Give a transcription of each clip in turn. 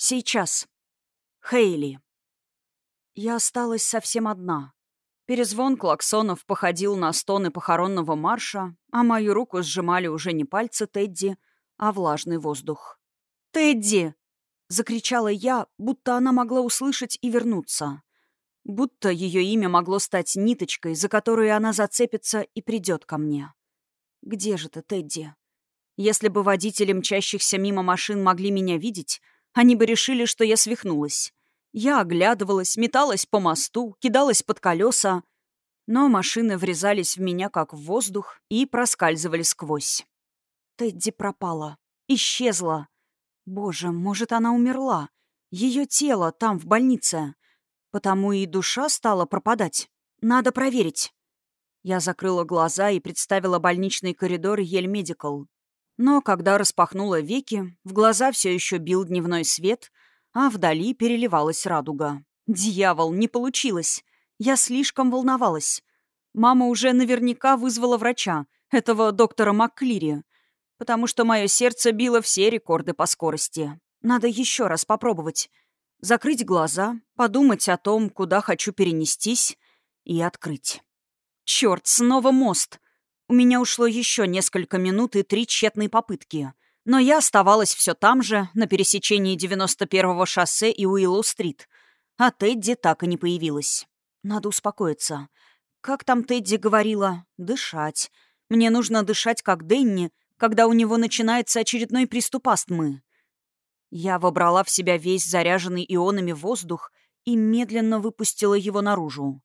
Сейчас. Хейли. Я осталась совсем одна. Перезвон клаксонов походил на стоны похоронного марша, а мою руку сжимали уже не пальцы Тедди, а влажный воздух. «Тедди!» — закричала я, будто она могла услышать и вернуться. Будто ее имя могло стать ниточкой, за которую она зацепится и придет ко мне. «Где же ты, Тедди?» Если бы водители мчащихся мимо машин могли меня видеть, они бы решили, что я свихнулась. Я оглядывалась, металась по мосту, кидалась под колеса, но машины врезались в меня как в воздух и проскальзывали сквозь. Тедди пропала. Исчезла. Боже, может, она умерла. Ее тело там, в больнице. Потому и душа стала пропадать. Надо проверить. Я закрыла глаза и представила больничный коридор Ель-Медикал. Но когда распахнула веки, в глаза все еще бил дневной свет, а вдали переливалась радуга. Дьявол, не получилось. Я слишком волновалась. Мама уже наверняка вызвала врача, этого доктора МакКлири, потому что мое сердце било все рекорды по скорости. Надо еще раз попробовать. Закрыть глаза, подумать о том, куда хочу перенестись, и открыть. Черт, снова мост. У меня ушло еще несколько минут и три тщетные попытки. Но я оставалась все там же, на пересечении 91-го шоссе и Уиллоу-стрит. А Тедди так и не появилась. Надо успокоиться. Как там Тедди говорила? Дышать. Мне нужно дышать, как Денни, когда у него начинается очередной приступ астмы. Я вобрала в себя весь заряженный ионами воздух и медленно выпустила его наружу.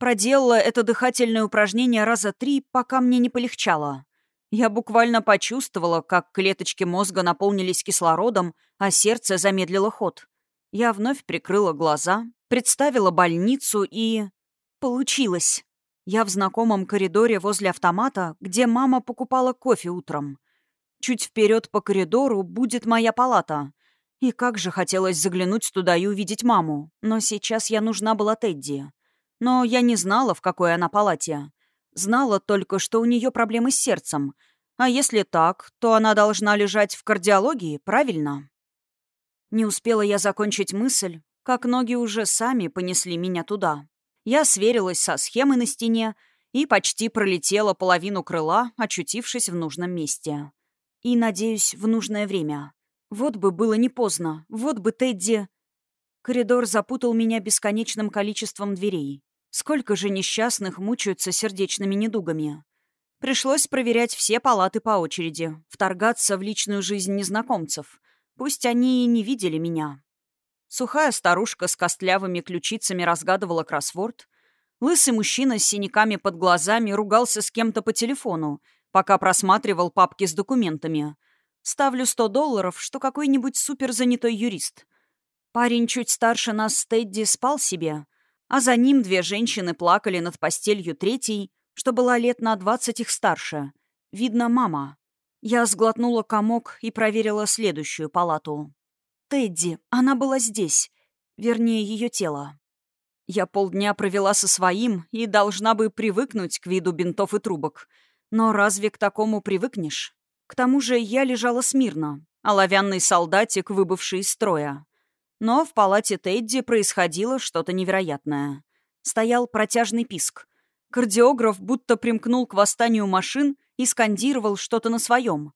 Проделала это дыхательное упражнение раза три, пока мне не полегчало. Я буквально почувствовала, как клеточки мозга наполнились кислородом, а сердце замедлило ход. Я вновь прикрыла глаза, представила больницу и... Получилось. Я в знакомом коридоре возле автомата, где мама покупала кофе утром. Чуть вперед по коридору будет моя палата. И как же хотелось заглянуть туда и увидеть маму. Но сейчас я нужна была Тедди. Но я не знала, в какой она палате. Знала только, что у нее проблемы с сердцем. А если так, то она должна лежать в кардиологии, правильно? Не успела я закончить мысль, как ноги уже сами понесли меня туда. Я сверилась со схемой на стене и почти пролетела половину крыла, очутившись в нужном месте. И, надеюсь, в нужное время. Вот бы было не поздно, вот бы Тедди... Коридор запутал меня бесконечным количеством дверей. Сколько же несчастных мучаются сердечными недугами. Пришлось проверять все палаты по очереди, вторгаться в личную жизнь незнакомцев. Пусть они и не видели меня. Сухая старушка с костлявыми ключицами разгадывала кроссворд. Лысый мужчина с синяками под глазами ругался с кем-то по телефону, пока просматривал папки с документами. Ставлю 100 долларов, что какой-нибудь суперзанятой юрист. Парень чуть старше нас с Тедди спал себе, а за ним две женщины плакали над постелью третьей, что была лет на двадцать их старше. Видно, мама. Я сглотнула комок и проверила следующую палату. Тедди, она была здесь. Вернее, ее тело. Я полдня провела со своим и должна бы привыкнуть к виду бинтов и трубок. Но разве к такому привыкнешь? К тому же я лежала смирно, оловянный солдатик, выбывший из строя. Но в палате Тедди происходило что-то невероятное. Стоял протяжный писк. Кардиограф будто примкнул к восстанию машин и скандировал что-то на своем.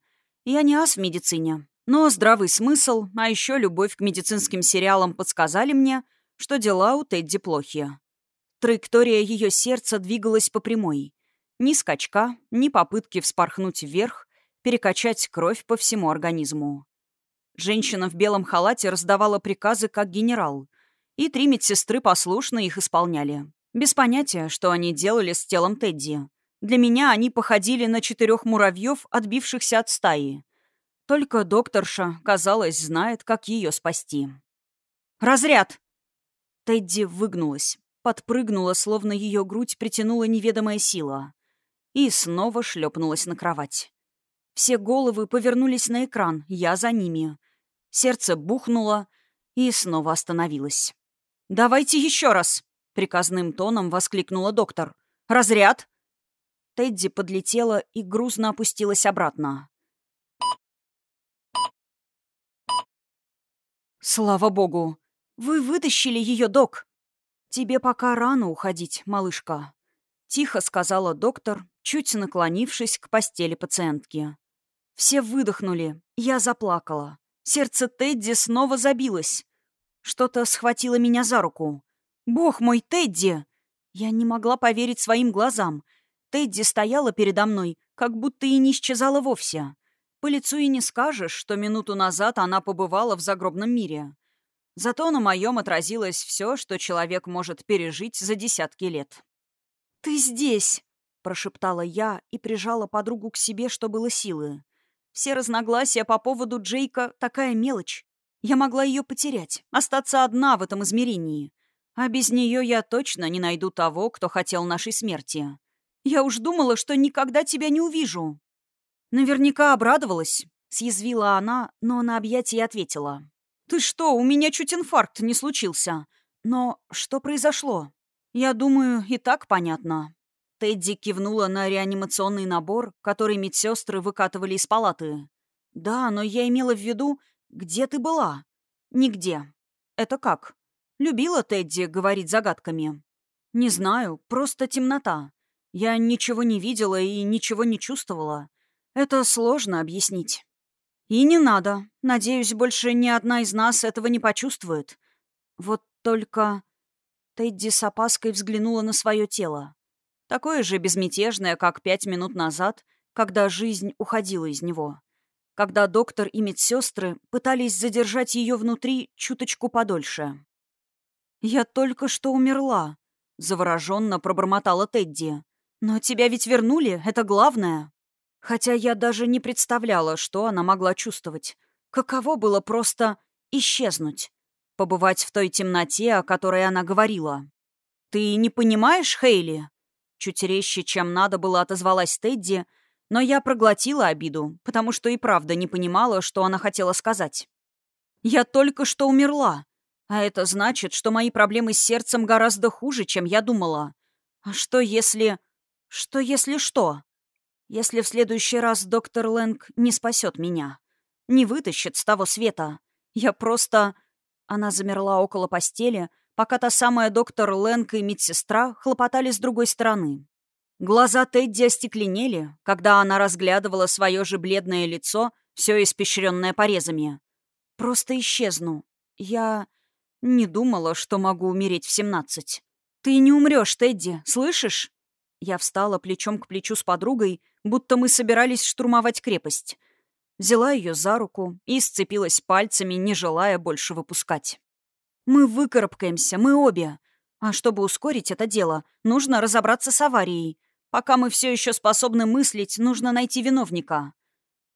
Я не ас в медицине, но здравый смысл, а еще любовь к медицинским сериалам подсказали мне, что дела у Тедди плохи. Траектория ее сердца двигалась по прямой. Ни скачка, ни попытки вспорхнуть вверх, перекачать кровь по всему организму. Женщина в белом халате раздавала приказы как генерал, и три медсестры послушно их исполняли. Без понятия, что они делали с телом Тедди. Для меня они походили на четырех муравьев, отбившихся от стаи. Только докторша, казалось, знает, как ее спасти. «Разряд!» Тедди выгнулась, подпрыгнула, словно ее грудь притянула неведомая сила. И снова шлепнулась на кровать. Все головы повернулись на экран, я за ними. Сердце бухнуло и снова остановилось. «Давайте еще раз!» — приказным тоном воскликнула доктор. «Разряд!» Тедди подлетела и грузно опустилась обратно. «Слава богу! Вы вытащили ее, док!» «Тебе пока рано уходить, малышка», — тихо сказала доктор, чуть наклонившись к постели пациентки. Все выдохнули. Я заплакала. Сердце Тедди снова забилось. Что-то схватило меня за руку. «Бог мой, Тедди!» Я не могла поверить своим глазам. Тедди стояла передо мной, как будто и не исчезала вовсе. По лицу и не скажешь, что минуту назад она побывала в загробном мире. Зато на моем отразилось все, что человек может пережить за десятки лет. «Ты здесь!» — прошептала я и прижала подругу к себе, что было силы. Все разногласия по поводу Джейка — такая мелочь. Я могла ее потерять, остаться одна в этом измерении. А без нее я точно не найду того, кто хотел нашей смерти. Я уж думала, что никогда тебя не увижу. Наверняка обрадовалась, съязвила она, но на объятие ответила. «Ты что, у меня чуть инфаркт не случился. Но что произошло? Я думаю, и так понятно. Тедди кивнула на реанимационный набор, который медсестры выкатывали из палаты. «Да, но я имела в виду, где ты была?» «Нигде». «Это как?» «Любила Тедди говорить загадками?» «Не знаю, просто темнота. Я ничего не видела и ничего не чувствовала. Это сложно объяснить». «И не надо. Надеюсь, больше ни одна из нас этого не почувствует. Вот только...» Тедди с опаской взглянула на свое тело. Такое же безмятежное, как пять минут назад, когда жизнь уходила из него. Когда доктор и медсестры пытались задержать ее внутри чуточку подольше. «Я только что умерла», — завороженно пробормотала Тедди. «Но тебя ведь вернули, это главное». Хотя я даже не представляла, что она могла чувствовать. Каково было просто исчезнуть. Побывать в той темноте, о которой она говорила. «Ты не понимаешь, Хейли?» Чуть резче, чем надо было, отозвалась Тедди, но я проглотила обиду, потому что и правда не понимала, что она хотела сказать. «Я только что умерла, а это значит, что мои проблемы с сердцем гораздо хуже, чем я думала. А что если... Что если что? Если в следующий раз доктор Лэнг не спасет меня, не вытащит с того света, я просто...» Она замерла около постели, пока та самая доктор Лэнг и медсестра хлопотали с другой стороны. Глаза Тедди остекленели, когда она разглядывала свое же бледное лицо, все испещренное порезами. «Просто исчезну. Я не думала, что могу умереть в семнадцать. Ты не умрешь, Тедди, слышишь?» Я встала плечом к плечу с подругой, будто мы собирались штурмовать крепость. Взяла ее за руку и сцепилась пальцами, не желая больше выпускать. Мы выкарабкаемся, мы обе. А чтобы ускорить это дело, нужно разобраться с аварией. Пока мы все еще способны мыслить, нужно найти виновника.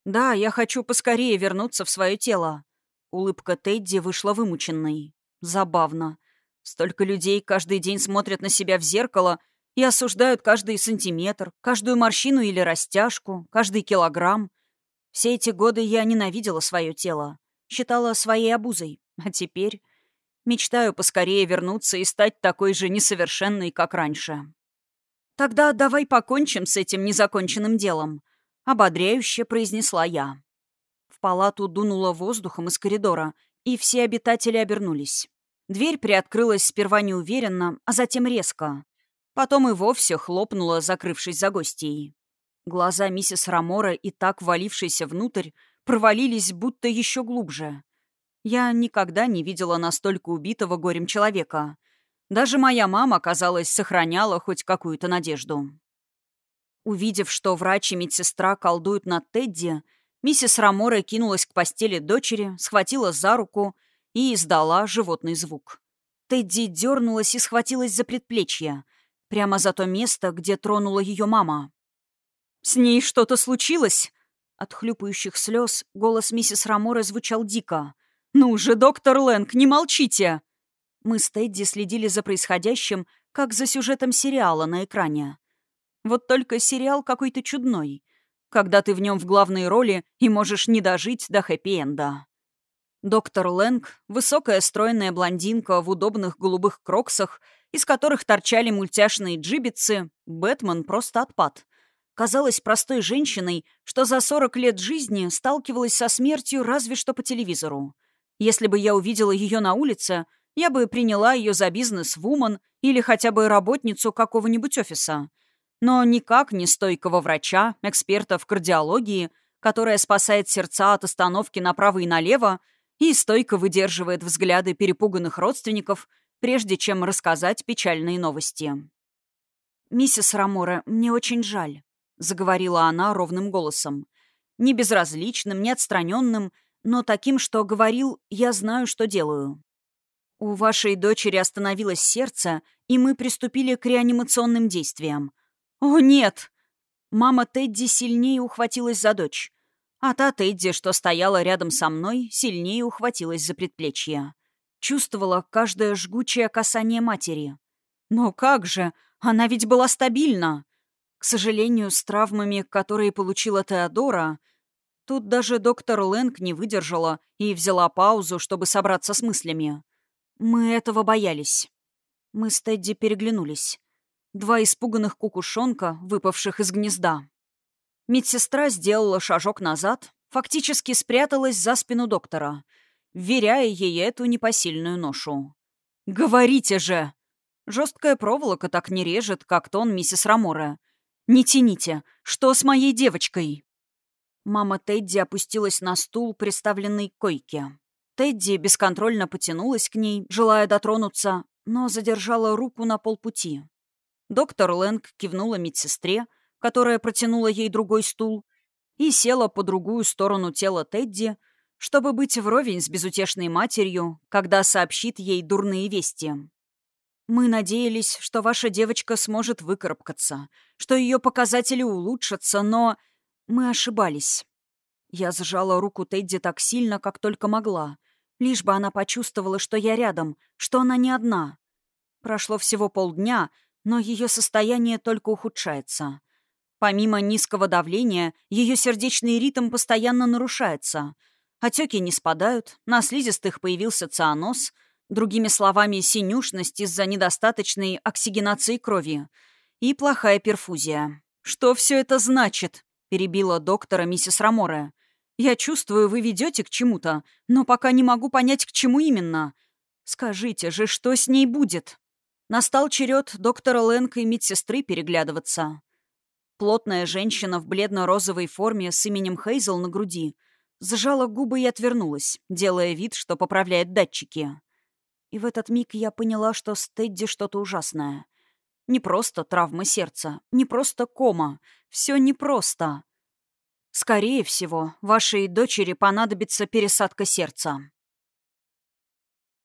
Да, я хочу поскорее вернуться в свое тело. Улыбка Тедди вышла вымученной. Забавно. Столько людей каждый день смотрят на себя в зеркало и осуждают каждый сантиметр, каждую морщину или растяжку, каждый килограмм. Все эти годы я ненавидела свое тело, считала своей обузой. А теперь Мечтаю поскорее вернуться и стать такой же несовершенной, как раньше. Тогда давай покончим с этим незаконченным делом, ободряюще произнесла я. В палату дунуло воздухом из коридора, и все обитатели обернулись. Дверь приоткрылась сперва неуверенно, а затем резко. Потом и вовсе хлопнула, закрывшись за гостьей. Глаза миссис Рамора, и так валившиеся внутрь, провалились будто еще глубже. Я никогда не видела настолько убитого горем человека. Даже моя мама, казалось, сохраняла хоть какую-то надежду. Увидев, что врач и медсестра колдуют над Тедди, миссис Рамора кинулась к постели дочери, схватила за руку и издала животный звук. Тедди дернулась и схватилась за предплечье, прямо за то место, где тронула ее мама. «С ней что-то случилось?» От хлюпающих слез голос миссис Рамора звучал дико. «Ну же, доктор Лэнг, не молчите!» Мы с Тедди следили за происходящим, как за сюжетом сериала на экране. Вот только сериал какой-то чудной, когда ты в нем в главной роли и можешь не дожить до хэппи-энда. Доктор Лэнг — высокая стройная блондинка в удобных голубых кроксах, из которых торчали мультяшные джибицы, Бэтмен просто отпад. Казалась простой женщиной, что за 40 лет жизни сталкивалась со смертью разве что по телевизору. Если бы я увидела ее на улице, я бы приняла ее за бизнес-вумен или хотя бы работницу какого-нибудь офиса. Но никак не стойкого врача, эксперта в кардиологии, которая спасает сердца от остановки направо и налево и стойко выдерживает взгляды перепуганных родственников, прежде чем рассказать печальные новости. «Миссис Рамора, мне очень жаль», — заговорила она ровным голосом. Не безразличным, не отстраненным, но таким, что говорил «я знаю, что делаю». У вашей дочери остановилось сердце, и мы приступили к реанимационным действиям. О, нет! Мама Тедди сильнее ухватилась за дочь. А та Тедди, что стояла рядом со мной, сильнее ухватилась за предплечье. Чувствовала каждое жгучее касание матери. Но как же? Она ведь была стабильна. К сожалению, с травмами, которые получила Теодора, тут даже доктор Лэнг не выдержала и взяла паузу, чтобы собраться с мыслями. Мы этого боялись. Мы с Тедди переглянулись. Два испуганных кукушонка, выпавших из гнезда. Медсестра сделала шажок назад, фактически спряталась за спину доктора, вверяя ей эту непосильную ношу. «Говорите же!» Жесткая проволока так не режет, как тон миссис Раморе. «Не тяните! Что с моей девочкой?» Мама Тедди опустилась на стул, приставленный к койке. Тедди бесконтрольно потянулась к ней, желая дотронуться, но задержала руку на полпути. Доктор Лэнг кивнула медсестре, которая протянула ей другой стул, и села по другую сторону тела Тедди, чтобы быть вровень с безутешной матерью, когда сообщит ей дурные вести. Мы надеялись, что ваша девочка сможет выкарабкаться, что ее показатели улучшатся, но мы ошибались. Я сжала руку Тедди так сильно, как только могла, лишь бы она почувствовала, что я рядом, что она не одна. Прошло всего полдня, но ее состояние только ухудшается. Помимо низкого давления, ее сердечный ритм постоянно нарушается. Отеки не спадают, на слизистых появился цианоз — Другими словами, синюшность из-за недостаточной оксигенации крови и плохая перфузия. «Что все это значит?» — перебила доктора миссис Раморе. «Я чувствую, вы ведете к чему-то, но пока не могу понять, к чему именно. Скажите же, что с ней будет?» Настал черед доктора Лэнка и медсестры переглядываться. Плотная женщина в бледно-розовой форме с именем Хейзел на груди сжала губы и отвернулась, делая вид, что поправляет датчики. И в этот миг я поняла, что с Тедди что-то ужасное. Не просто травма сердца, не просто кома. Все непросто. Скорее всего, вашей дочери понадобится пересадка сердца.